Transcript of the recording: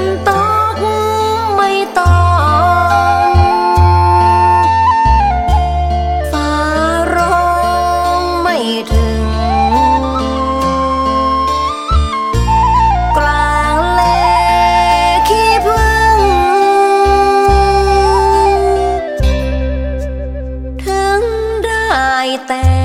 นตกไม่ตองฟ้าร้องไม่ถึง กลางเลขี้พึ่ง ถึงได้แต่